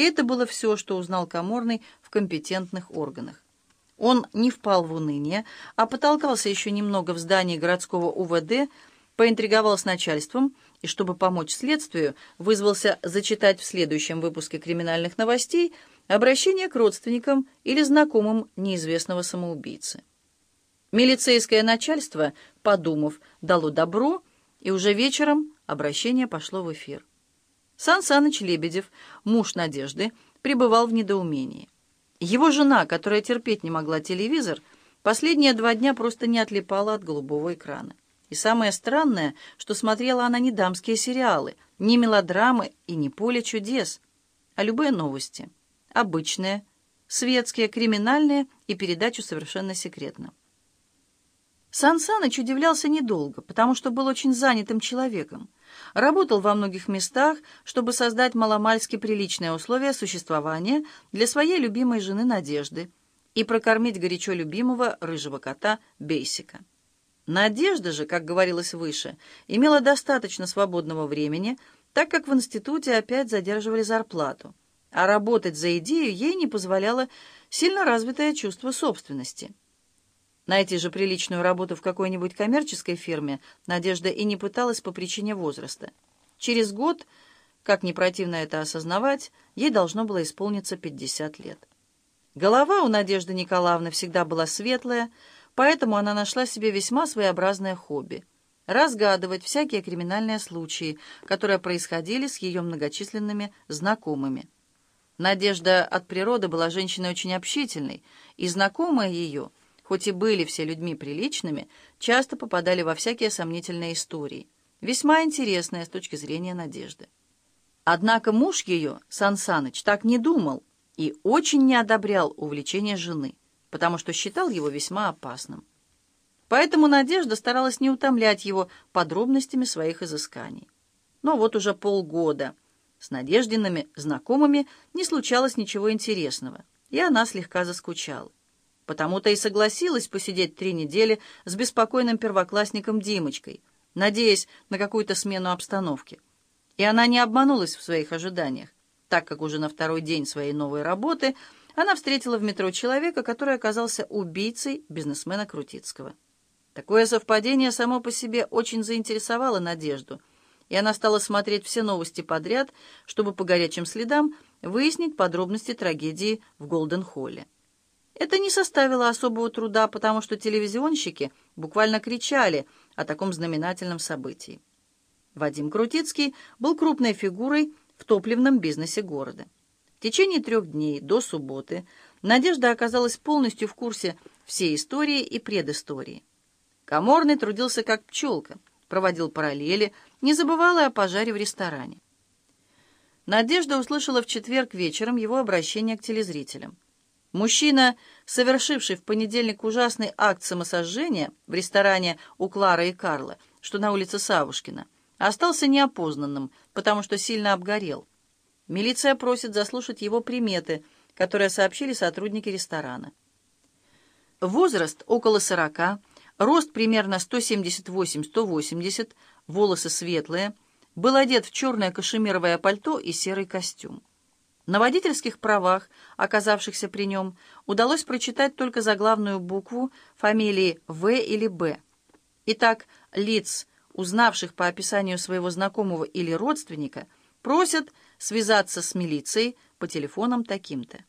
И это было все, что узнал Каморный в компетентных органах. Он не впал в уныние, а потолкался еще немного в здании городского УВД, поинтриговал с начальством и, чтобы помочь следствию, вызвался зачитать в следующем выпуске криминальных новостей обращение к родственникам или знакомым неизвестного самоубийцы. Милицейское начальство, подумав, дало добро, и уже вечером обращение пошло в эфир. Сан Саныч Лебедев, муж Надежды, пребывал в недоумении. Его жена, которая терпеть не могла телевизор, последние два дня просто не отлипала от голубого экрана. И самое странное, что смотрела она не дамские сериалы, не мелодрамы и не поле чудес, а любые новости. Обычные, светские, криминальные и передачу совершенно секретно. Сан Саныч удивлялся недолго, потому что был очень занятым человеком. Работал во многих местах, чтобы создать маломальски приличные условия существования для своей любимой жены Надежды и прокормить горячо любимого рыжего кота Бейсика. Надежда же, как говорилось выше, имела достаточно свободного времени, так как в институте опять задерживали зарплату, а работать за идею ей не позволяло сильно развитое чувство собственности. Найти же приличную работу в какой-нибудь коммерческой фирме Надежда и не пыталась по причине возраста. Через год, как не противно это осознавать, ей должно было исполниться 50 лет. Голова у Надежды Николаевны всегда была светлая, поэтому она нашла себе весьма своеобразное хобби — разгадывать всякие криминальные случаи, которые происходили с ее многочисленными знакомыми. Надежда от природы была женщиной очень общительной, и знакомые ее — хоть и были все людьми приличными, часто попадали во всякие сомнительные истории, весьма интересные с точки зрения Надежды. Однако муж ее, Сан Саныч, так не думал и очень не одобрял увлечение жены, потому что считал его весьма опасным. Поэтому Надежда старалась не утомлять его подробностями своих изысканий. Но вот уже полгода с Надеждиными знакомыми не случалось ничего интересного, и она слегка заскучала. Потому-то и согласилась посидеть три недели с беспокойным первоклассником Димочкой, надеясь на какую-то смену обстановки. И она не обманулась в своих ожиданиях, так как уже на второй день своей новой работы она встретила в метро человека, который оказался убийцей бизнесмена Крутицкого. Такое совпадение само по себе очень заинтересовало Надежду, и она стала смотреть все новости подряд, чтобы по горячим следам выяснить подробности трагедии в Голден-Холле. Это не составило особого труда, потому что телевизионщики буквально кричали о таком знаменательном событии. Вадим Крутицкий был крупной фигурой в топливном бизнесе города. В течение трех дней до субботы Надежда оказалась полностью в курсе всей истории и предыстории. Каморный трудился как пчелка, проводил параллели, не забывал и о пожаре в ресторане. Надежда услышала в четверг вечером его обращение к телезрителям. Мужчина, совершивший в понедельник ужасный акт самосожжения в ресторане у Клары и Карла, что на улице Савушкина, остался неопознанным, потому что сильно обгорел. Милиция просит заслушать его приметы, которые сообщили сотрудники ресторана. Возраст около 40, рост примерно 178-180, волосы светлые, был одет в черное кашемировое пальто и серый костюм. На водительских правах, оказавшихся при нем, удалось прочитать только заглавную букву фамилии В или Б. Итак, лиц, узнавших по описанию своего знакомого или родственника, просят связаться с милицией по телефонам таким-то.